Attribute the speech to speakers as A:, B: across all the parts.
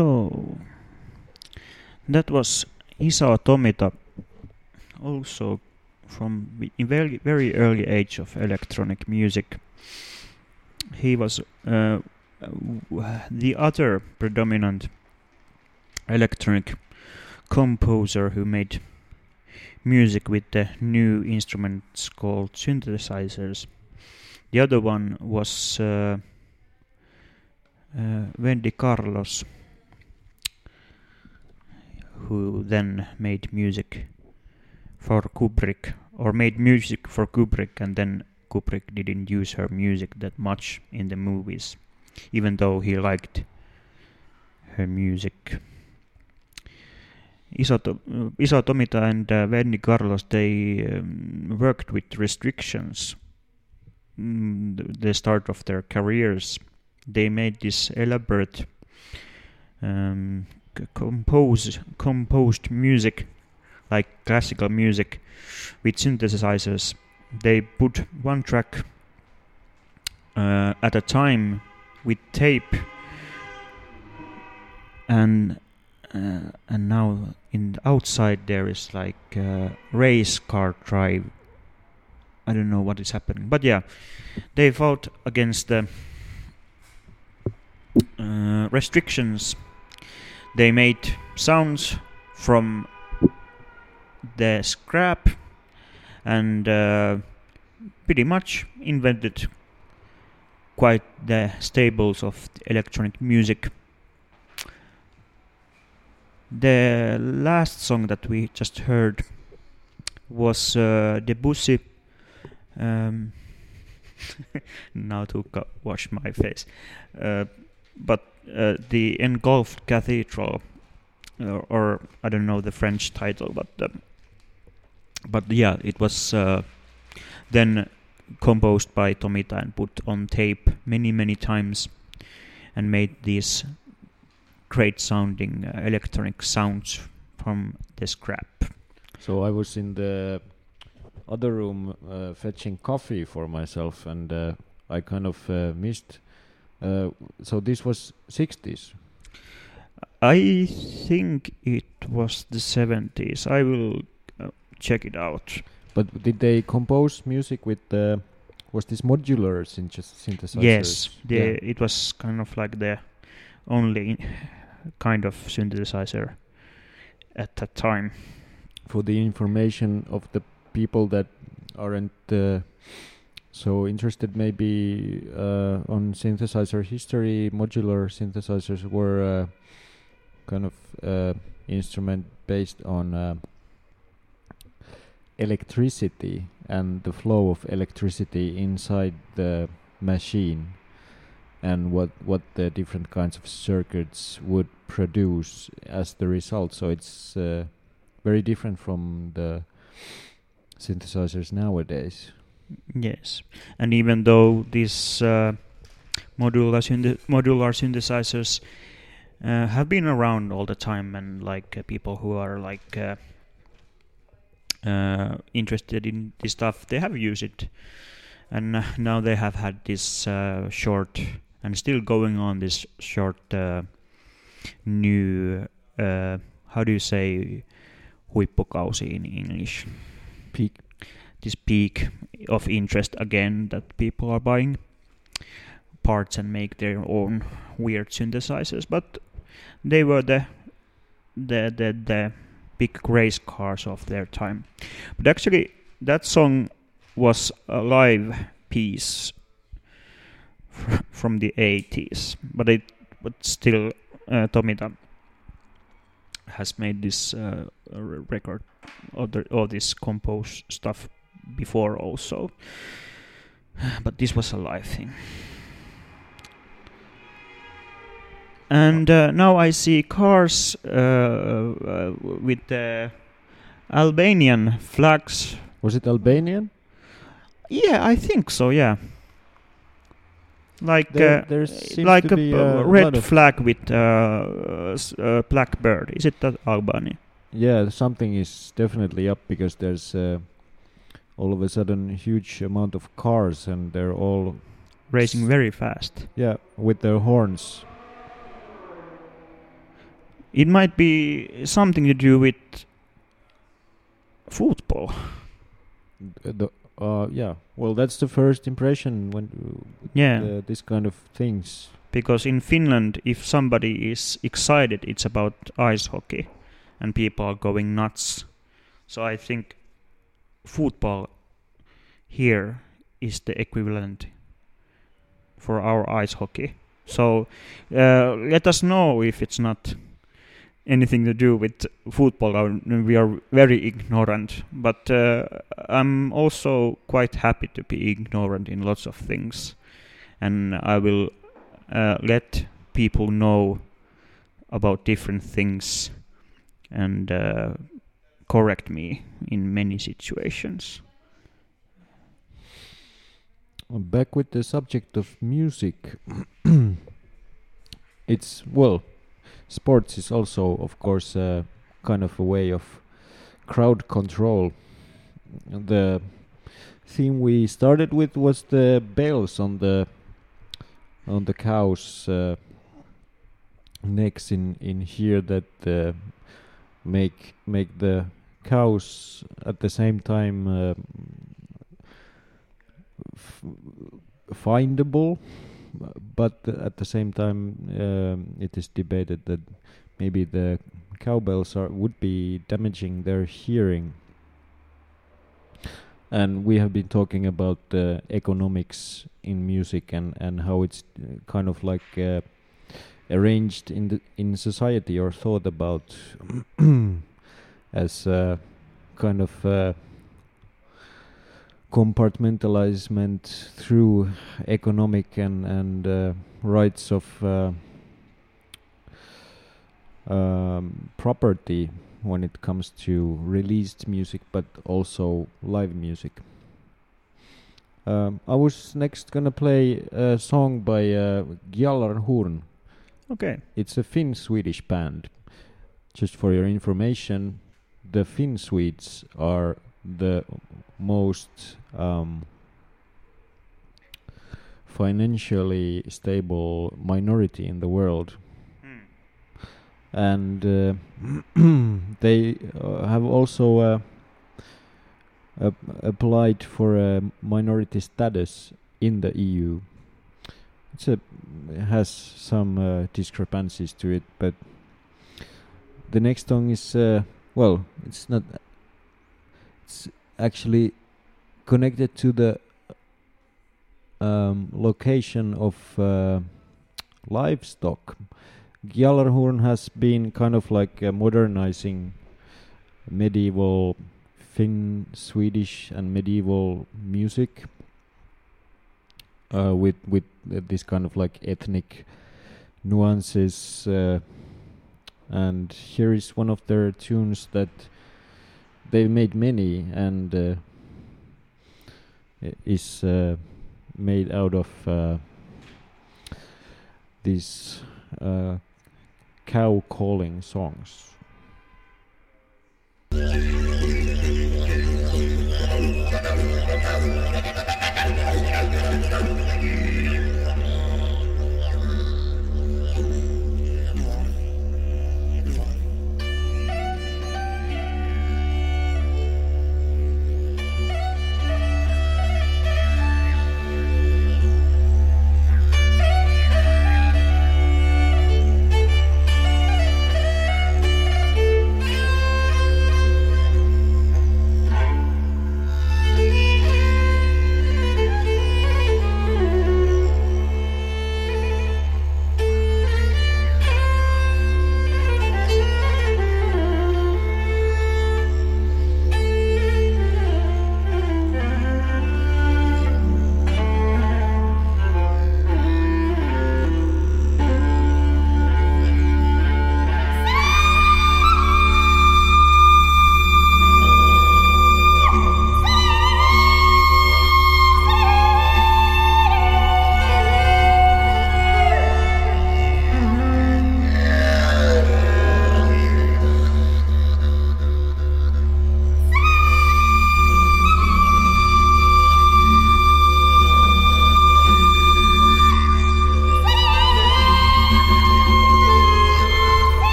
A: So that was Isao Tomita, also from very very early age of electronic music. He was uh, the other predominant electronic composer who made music with the new instruments called synthesizers. The other one was uh, uh, Wendy Carlos, who then made music for Kubrick, or made music for Kubrick, and then Kubrick didn't use her music that much in the movies, even though he liked her music. Isao Tomita and uh, Wendy Carlos, they um, worked with restrictions mm, the start of their careers. They made this elaborate um, compose, composed music, like classical music, with synthesizers. They put one track uh, at a time with tape and uh, and now in the outside there is like uh, race car drive. I don't know what is happening, but yeah, they fought against the uh, restrictions. They made sounds from the scrap and uh, pretty much invented quite the stables of electronic music the last song that we just heard was uh, Debussy. Um, now to wash my face, uh, but uh, the engulfed cathedral, or, or, I don't know the French title, but um, but yeah, it was uh, then composed by Tomita and put on tape many many times, and made these great sounding uh, electronic sounds from the scrap.
B: So I was in the other room uh, fetching coffee for myself, and uh, I kind of uh, missed. Uh, so this was 60s.
A: I think it was the 70s. I will uh, check it out.
B: But did they compose music with the? Was this modular synthesizer?
A: Yes, the, yeah. it was kind of like the only kind of synthesizer at that time.
B: For the information of the people that aren't uh, so interested, maybe uh, on synthesizer history, modular synthesizers were uh, kind of uh, instrument based on uh, electricity and the flow of electricity inside the machine and what what the different kinds of circuits would produce as the result. So it's uh, very different from the synthesizers nowadays.
A: Yes, and even though these uh, modular synth modular synthesizers uh, have been around all the time, and like uh, people who are like uh, uh, interested in this stuff, they have used it, and now they have had this short and still going on this short uh, new uh, how do you say huippukausi in English?
B: Peak
A: this peak of interest again that people are buying parts and make their own weird synthesizers but they were the the the, the big race cars of their time. But actually that song was a live piece from the 80s, but it but still uh, Tomita has made this uh, record of the, all this composed stuff before also, but this was a live thing. And uh, now I see cars uh, uh, with the Albanian flags.
B: Was it Albanian?
A: Yeah, I think so. Yeah like there, uh, there like a, a, red flag with uh, uh, black bird. Is it that Albany?
B: Yeah, something is definitely up because there's uh, all of a sudden huge amount of cars and they're all
A: racing very fast.
B: Yeah, with their horns.
A: it might be something to do with football.
B: The, uh, yeah. Well, that's the first impression when
A: Yeah.
B: uh, this kind of things.
A: because in Finland, if somebody is excited, it's about ice hockey, and people are going nuts. So I think football here is the equivalent for our ice hockey. So uh, let us know if it's not anything to do with football. We are very ignorant, but uh, I'm also quite happy to be ignorant in lots of things, and I will uh, let people know about different things and uh, correct me in many situations.
B: Back with the subject of music. it's well, sports is also, of course, uh, kind of a way of crowd control. The theme we started with was the bells on the on the cows' uh, necks in in here that uh, make make the cows at the same time uh, findable but at the same time um, it is debated that maybe the cowbells are would be damaging their hearing. And we have been talking about the economics in music and and how it's uh, kind of like uh, arranged in the in society or thought about as uh, kind of uh, compartmentalizement through economic and and uh, rights of uh, um, property when it comes to released music, but also live music. Um, I was next gonna play a song by uh, Gjallarhorn.
A: Okay.
B: It's a Finn Swedish band. Just for your information, the Finn Swedes are the most um, financially stable minority in the world, and uh, they uh, have also uh, ap- applied for a minority status in the EU. A it has some uh, discrepancies to it, but the next song is uh, well, it's not. It's actually connected to the um, location of uh, livestock. Gjallarhorn has been kind of like uh, modernizing medieval Finn, Swedish, and medieval music uh, with with uh, this kind of like ethnic nuances. And here is one of their tunes that they've made many and uh, is uh, made out of uh, these uh, cow calling songs.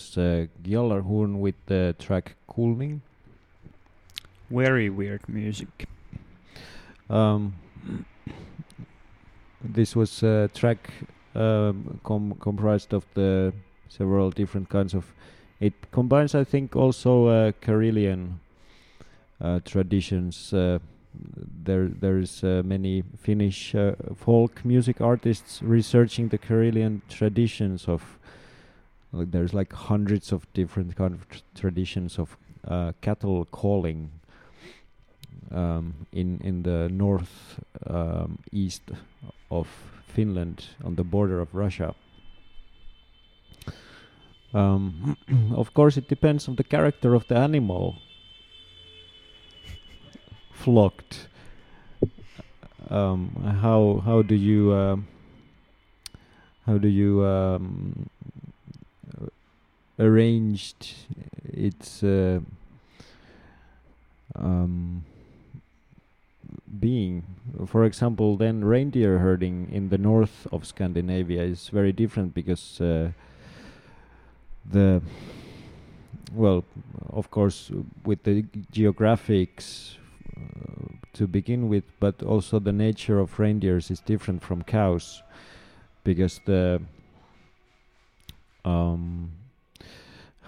B: Was uh, Gjallarhorn with the track Kulning.
A: Very weird music.
B: Um, this was a track um, com- comprised of the several different kinds of. It combines, I think, also uh, Karelian uh, traditions. Uh, there, there's uh, many Finnish uh, folk music artists researching the Karelian traditions of. Like there's like hundreds of different kind of tr- traditions of uh, cattle calling um, in in the north um, east of Finland on the border of Russia. Um, of course, it depends on the character of the animal flocked. Um, how how do you um, how do you um, arranged its uh, um, being. For example, then reindeer herding in the north of Scandinavia is very different because uh, the well, of course, with the geographics uh, to begin with, but also the nature of reindeers is different from cows because the um,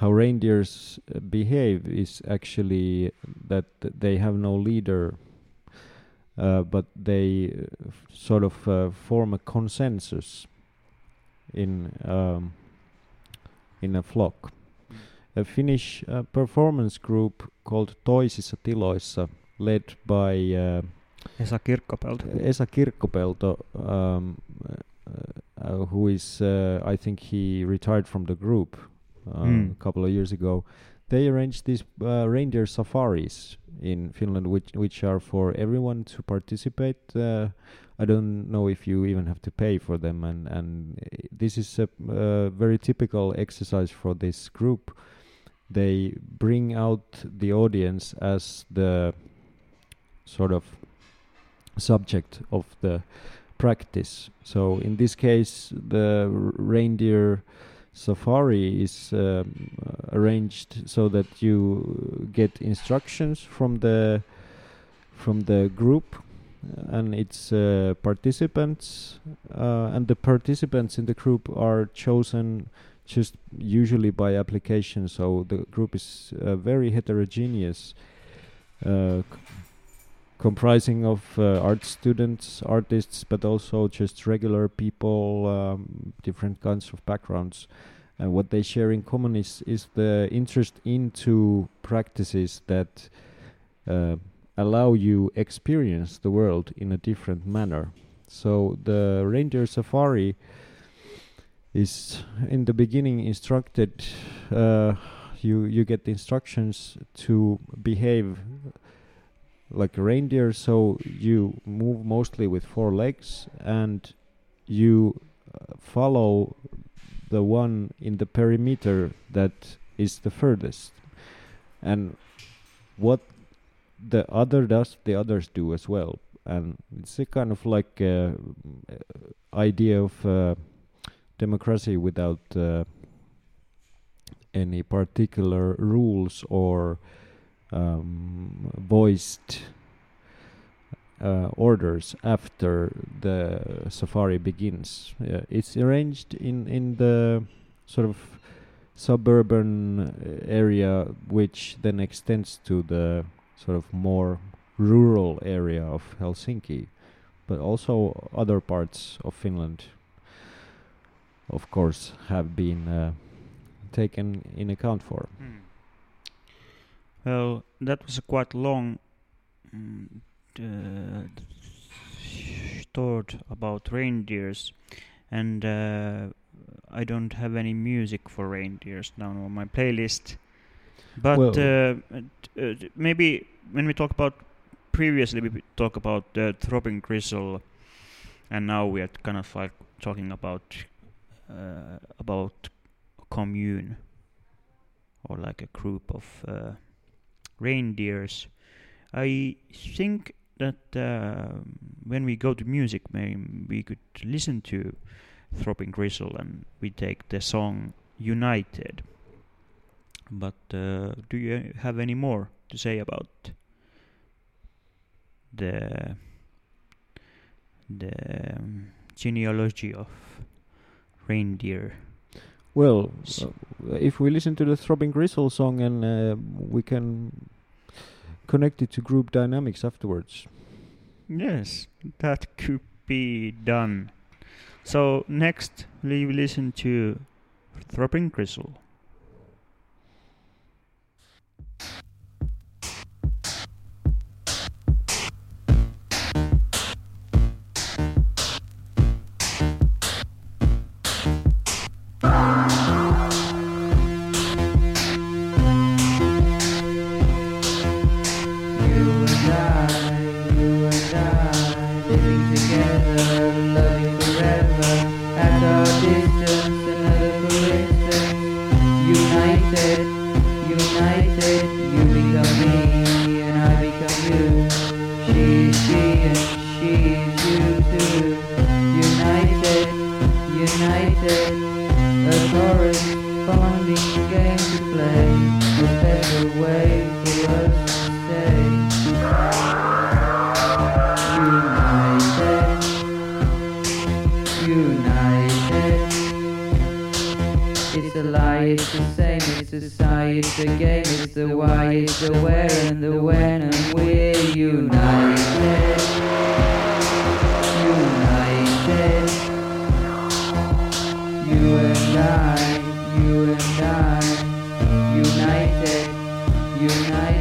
B: how reindeers uh, behave is actually that they have no leader uh, but they uh, sort of uh, form a consensus in um, in a flock. A Finnish uh, performance group called Toisissa Tiloissa, led by uh,
A: Esa Kirkkopelto.
B: Esa Kirkkopelto, um, who is, I think he retired from the group
A: Mm.
B: a couple of years ago. They arranged these reindeer safaris in Finland, which which are for everyone to participate. Uh, I don't know if you even have to pay for them, and and this is a very typical exercise for this group. They bring out the audience as the sort of subject of the practice. So in this case, the reindeer Safari is um, arranged so that you get instructions from the from the group and its uh, participants uh, and the participants in the group are chosen just usually by application. So the group is uh, very heterogeneous uh, comprising of uh, art students artists but also just regular people um, different kinds of backgrounds and what they share in common is is the interest into practices that uh, allow you experience the world in a different manner. So the reindeer safari is in the beginning instructed. Uh, you you get instructions to behave like a reindeer. So you move mostly with four legs and you uh, follow the one in the perimeter that is the furthest. And what the other does, the others do as well. And it's a kind of like uh, idea of uh, democracy without uh, any particular rules or um, voiced uh, orders after the safari begins. Uh, it's arranged in in the sort of suburban area, which then extends to the sort of more rural area of Helsinki, but also other parts of Finland. Of course, have been uh, taken in account for.
A: Hmm. Well, that was a quite long mm, uh, thought about reindeers, and uh, I don't have any music for reindeers now on my playlist. But
B: Well-
A: uh, uh, maybe when we talk about previously, we talk about uh, throbbing gristle, and now we are kind of like talking about uh, about commune or like a group of uh, reindeers. I think that uh, when we go to music, maybe we could listen to Throbbing Gristle and we take the song
C: United. But uh, do you have any more to say about the the um, genealogy of reindeer?
B: Well, uh, if we listen to the Throbbing Gristle song and uh, we can connect it to group dynamics afterwards.
C: Yes, that could be done. So next we listen to Throbbing Gristle.
D: unite.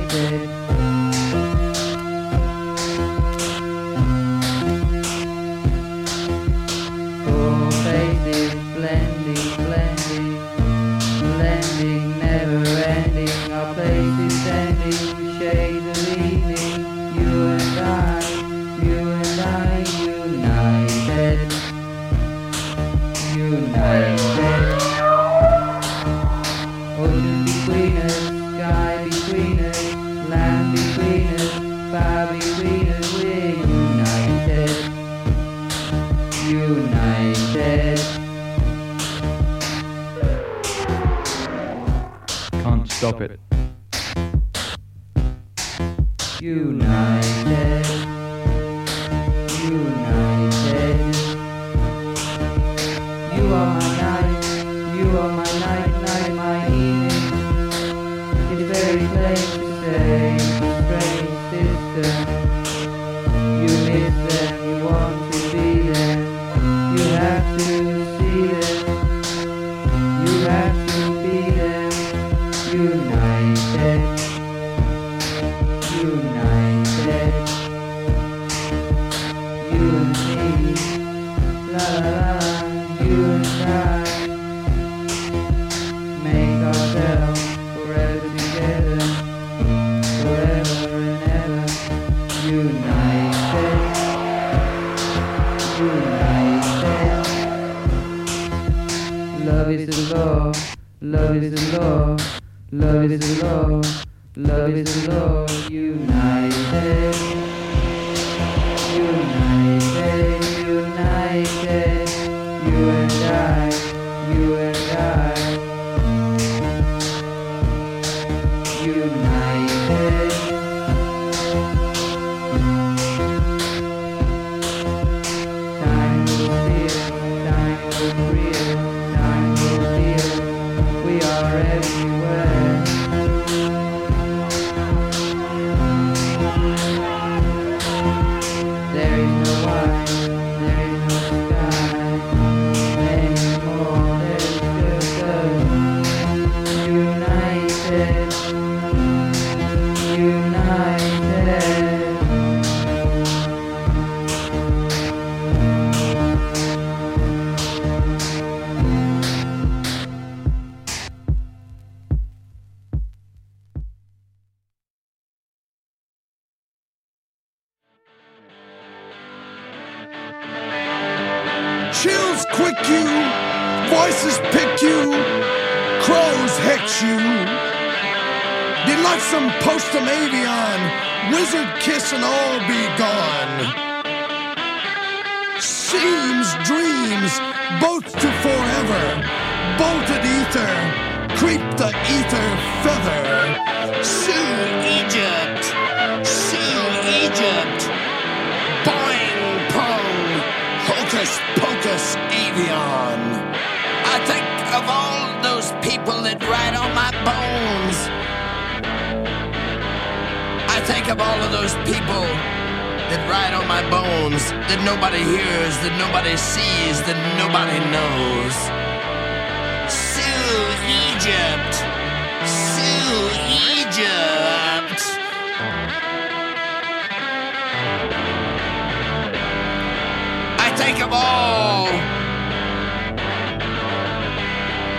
D: Think of all.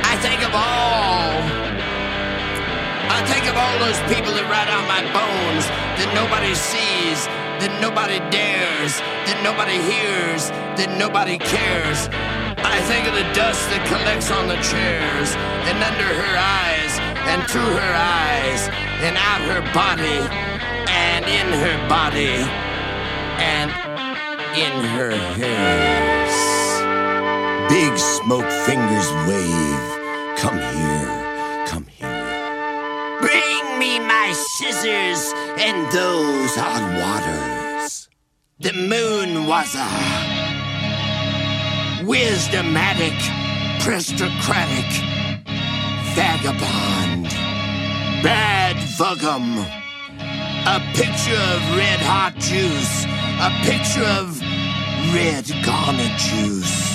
D: I think of all. I think of all those people that ride on my bones that nobody sees, that nobody dares, that nobody hears, that nobody cares. I think of the dust that collects on the chairs and under her eyes and through her eyes and out her body and in her body and in her hairs. Big smoke fingers wave. Come here, come here. Bring me my scissors and those hot waters. The moon was a wisdomatic, prestocratic vagabond. Bad vugum. A picture of red hot juice. A picture of red garnet juice.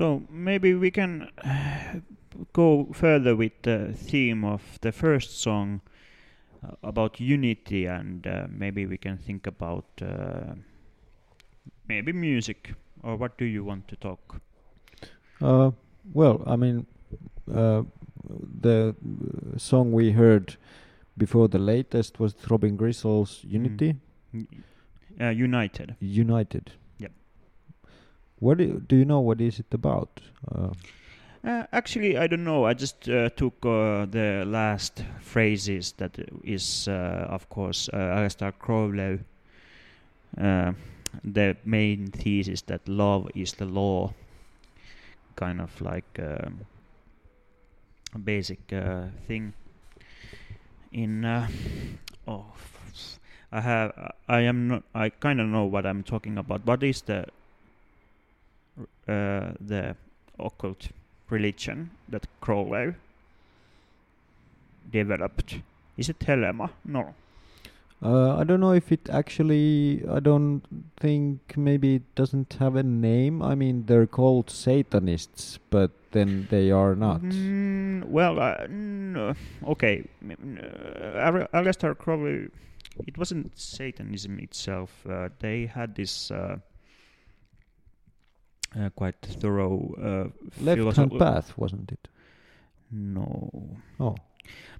A: So maybe we can go further with the theme of the first song uh, about unity, and uh, maybe we can think about uh, maybe music. Or what do you want to talk?
B: Uh, well, I mean, uh, the song we heard before the latest was Throbbing Gristle's Unity,
A: Uh, United.
B: United. What do, do you know? What is it about? Uh,
A: Uh, actually, I don't know. I just uh, took uh, the last phrases that is, uh, of course, uh, Aleister Crowley. Uh, the main thesis that love is the law, kind of like um, a basic thing. In oh, I have I am not I kind of know what I'm talking about. What is the uh, the occult religion that Crowley developed. Is it Thelema? No.
B: uh, I don't know if it actually. I don't think maybe it doesn't have a name. I mean, they're called Satanists, but then they are not.
A: Mm, well, uh, no. okay. M- uh, Al- Aleister Crowley. It wasn't Satanism itself. Uh, they had this uh, uh, quite thorough uh,
B: Left
A: philosoph-
B: hand path, wasn't it?
A: No.
B: Oh,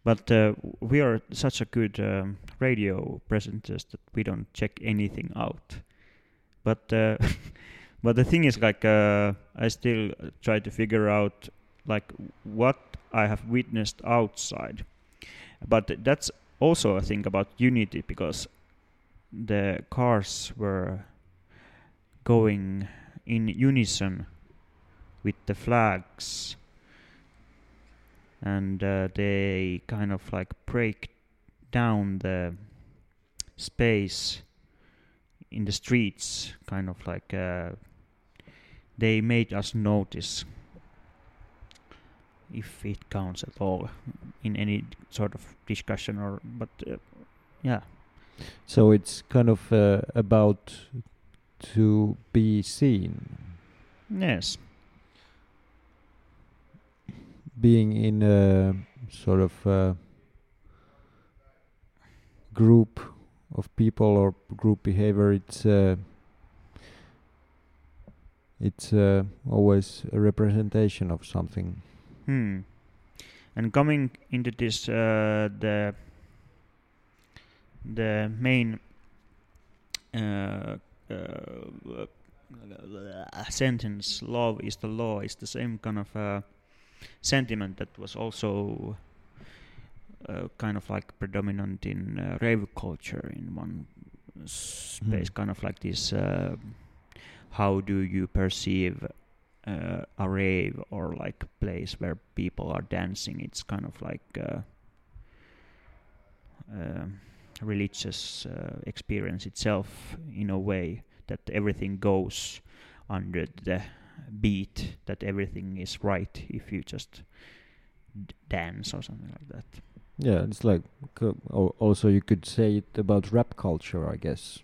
A: But uh, we are such a good um, radio presenters that we don't check anything out. But uh, but the thing is, like, uh, I still try to figure out like what I have witnessed outside. But that's also a thing about unity because the cars were going in unison with the flags. And uh, they kind of like break down the space in the streets kind of like uh, they made us notice if it counts at all in any sort of discussion or but uh, yeah.
B: So it's kind of uh, about to be seen,
A: yes
B: being in a sort of uh, group of people or group behavior, it's uh, it's uh, always a representation of something.
A: Hmm. And coming into this, uh, the the main uh, sentence "love is the law" is the same kind of uh, sentiment that was also uh, kind of like predominant in uh, rave culture in one space,
B: Hmm.
A: kind of like this. Uh, how do you perceive uh, a rave or like place where people are dancing? It's kind of like uh, religious uh, experience itself in a way that everything goes under the beat that everything is right if you just d- dance or something like that
B: Yeah, it's like co- also you could say it about rap culture, I guess.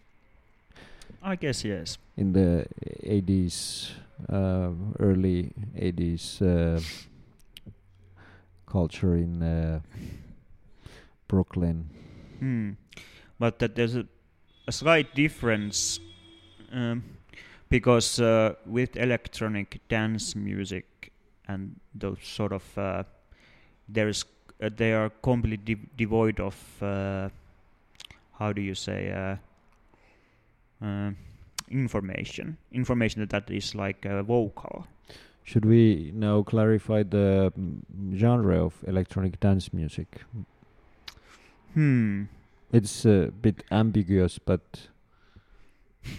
A: i guess yes
B: in the 80s, uh, early 80s uh, culture in uh, Brooklyn.
A: Hmm. But that there's a, a slight difference um, because uh, with electronic dance music and those sort of uh, there's uh, they are completely de- devoid of uh, how do you say uh, uh, information information that, that is like uh, vocal
B: Should we now clarify the mm, genre of electronic dance music?
A: hmm
B: It's a bit ambiguous, but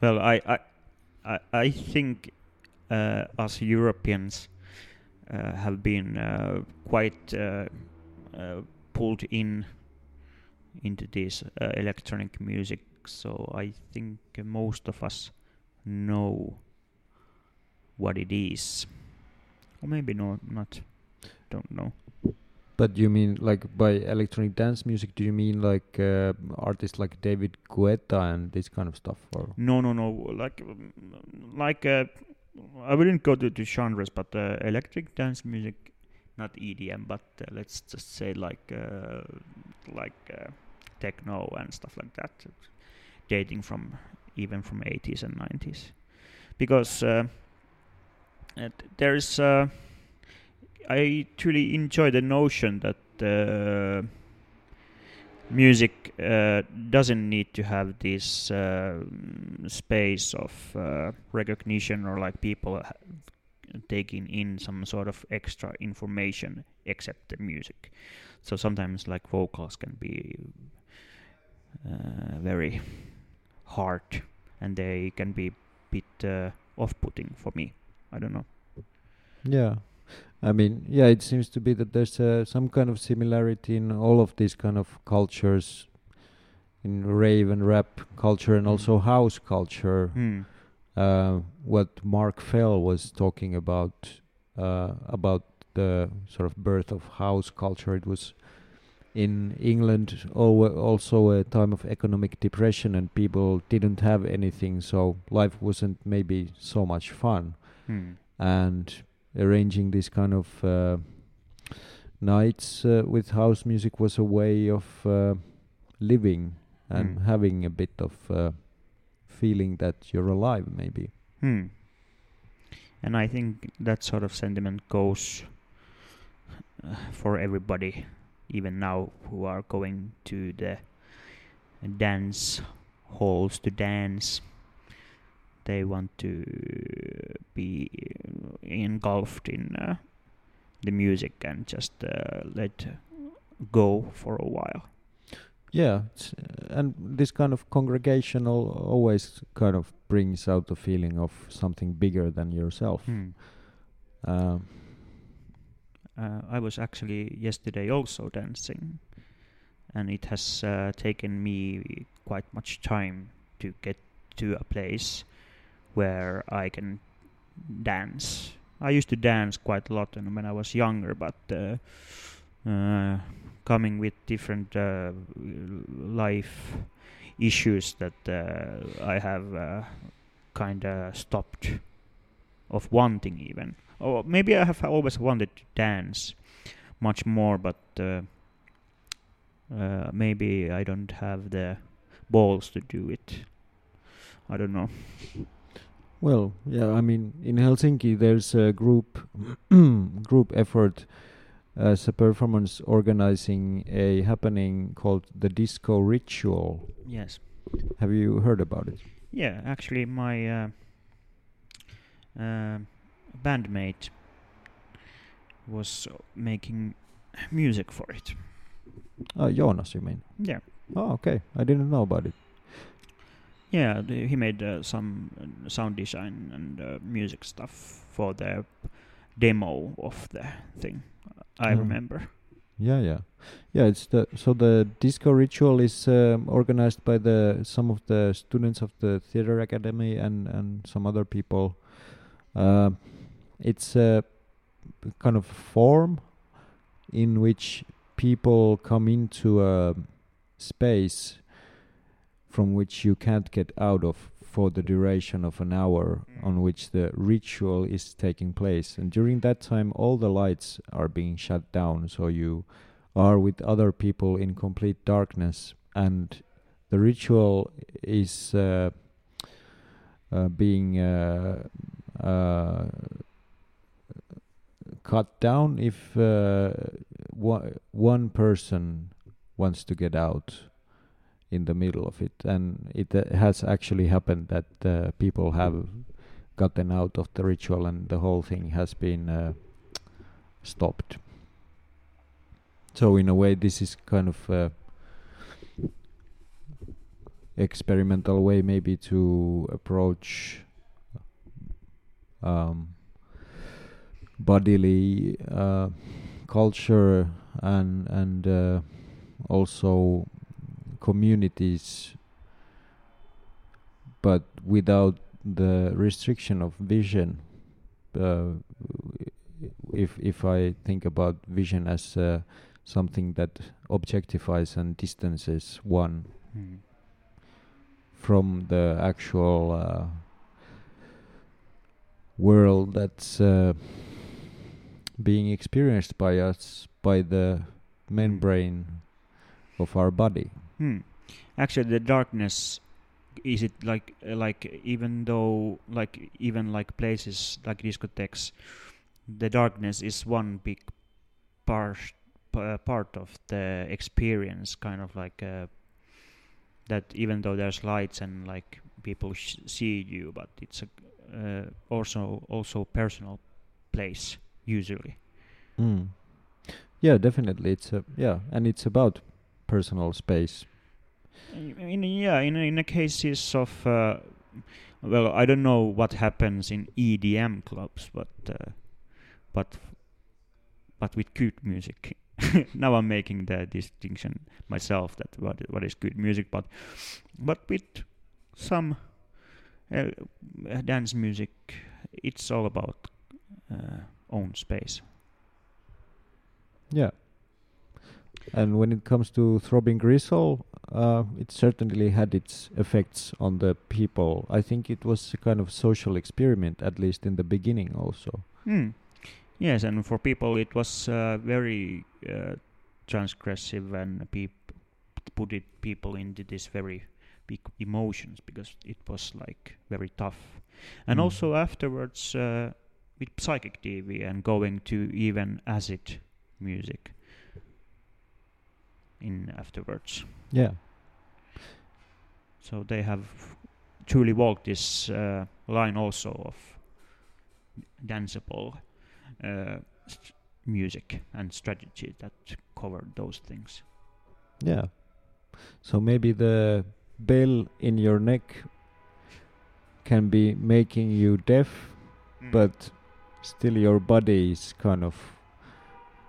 A: Well, I I I, think uh, us Europeans uh, have been uh, quite uh, uh, pulled in into this uh, electronic music, so I think most of us know what it is, or maybe no, not. Don't know.
B: But you mean like by electronic dance music? Do you mean like uh, artists like David Guetta and this kind of stuff, or
A: No, no, no. Like, um, like uh, I wouldn't go to, to genres, but uh, electric dance music, not EDM, but uh, let's just say like uh, like uh, techno and stuff like that, dating from even from 80s and 90s, because there's uh, I truly enjoy the notion that. Uh, music uh, doesn't need to have this uh, space of uh, recognition or like people taking in some sort of extra information except the music. So sometimes like vocals can be uh, very hard and they can be a bit uh, off-putting for me. I don't know.
B: Yeah, I mean, yeah, it seems to be that there's uh, some kind of similarity in all of these kind of cultures, in rave and rap culture, and
A: Mm.
B: also house culture.
A: Hmm.
B: Uh, what Mark Fell was talking about uh, about the sort of birth of house culture. It was in England also a time of economic depression, and people didn't have anything, so life wasn't maybe so much fun
A: Hmm.
B: and arranging this kind of uh, nights uh, with house music was a way of uh, living and
A: Mm.
B: having a bit of uh, feeling that you're alive maybe
A: Hmm. And I think that sort of sentiment goes for everybody, even now, who are going to the dance halls to dance. They want to be engulfed in uh, the music and just uh, let go for a while.
B: yeah uh, and this kind of congregational always kind of brings out the feeling of something bigger than yourself. Um,
A: Uh, I was actually yesterday also dancing, and it has uh, taken me quite much time to get to a place where I can dance. I used to dance quite a lot when I was younger, but uh, uh, coming with different uh, life issues that uh, I have uh, kind of stopped of wanting even or maybe I have always wanted to dance much more, but uh, maybe I don't have the balls to do it. I don't know.
B: Well, yeah, I mean, in Helsinki, there's a group group effort as a performance organizing a happening called the Disco Ritual.
A: Yes.
B: Have you heard about it?
A: Yeah, actually, my uh, uh, bandmate was making music for it.
B: Uh, Jonas, you mean?
A: Yeah.
B: Oh, okay. I didn't know about it.
A: Yeah, the, he made uh, some uh, sound design and uh, music stuff for the demo of the thing. I
B: Oh.
A: remember.
B: Yeah, yeah, yeah. It's the so the disco ritual is um, organized by the some of the students of the theater academy and and some other people. Uh, it's a kind of form in which people come into a space from which you can't get out of for the duration of an hour on which the ritual is taking place. And during that time all the lights are being shut down. So you are with other people in complete darkness. And the ritual is uh, uh, being uh, uh, cut down if uh, one person wants to get out in the middle of it. And it uh, has actually happened that uh, people have gotten out of the ritual and the whole thing has been uh, stopped. So in a way this is kind of a experimental way maybe to approach um, bodily uh, culture and and uh, also communities but without the restriction of vision uh, if if I think about vision as uh, something that objectifies and distances one
A: Hmm.
B: from the actual uh, world that's uh, being experienced by us by the membrane of our body.
A: Hmm. Actually, the darkness is it like like even though like even like places like discotheques, the darkness is one big part part of the experience, kind of like uh, that. Even though there's lights and like people sh- see you, but it's a uh, also also personal place usually.
B: Mm. Yeah, definitely. It's a yeah, and it's about personal space.
A: In, in yeah, in in the cases of uh, well, I don't know what happens in EDM clubs, but uh, but but with good music. now I'm making the distinction myself that what what is good music, but but with some uh, dance music, it's all about uh, own space.
B: Yeah. And when it comes to Throbbing Gristle, uh, it certainly had its effects on the people. I think it was a kind of social experiment, at least in the beginning, also.
A: Hmm. Yes, and for people it was uh, very uh, transgressive and peop- put it people into this very big emotions because it was like very tough. And
B: Mm.
A: also afterwards uh, with psychic TV and going to even acid music in afterwards.
B: Yeah.
A: So they have truly walked this uh, line also of danceable uh, st- music and strategy that covered those things.
B: Yeah. So maybe the bell in your neck can be making you deaf, but still your body is kind of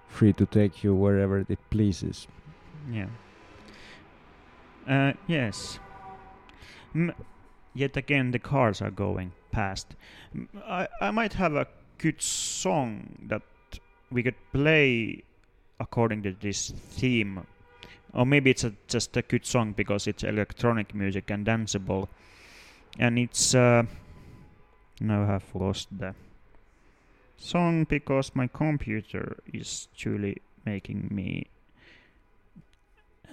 B: free to take you wherever it pleases.
A: Yeah. Uh, yes. M- yet again, the cars are going past. M- I I might have a good song that we could play according to this theme, or maybe it's a, just a good song because it's electronic music and danceable, and it's. Uh, now I have lost the song because my computer is truly making me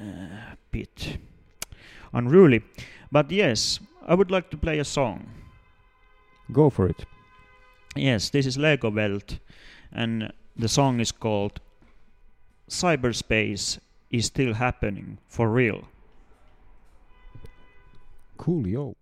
A: uh, bit unruly. But yes, I would like to play a song.
B: Go for it.
A: Yes, this is Legowelt, and the song is called Cyberspace is Still Happening for Real.
B: Coolio.
E: Well,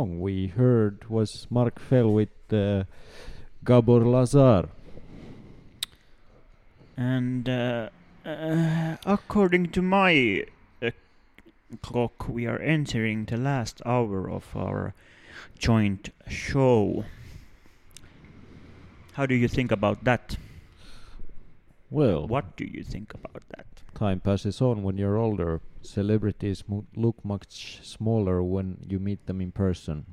B: song we heard was Mark Fell with uh, Gabor Lazar.
A: And uh, uh, according to my uh, clock, we are entering the last hour of our joint show. How do you think about that?
B: Well,
A: What do you think about that?
B: Time passes on when you're older. Celebrities look much smaller when you meet them in person.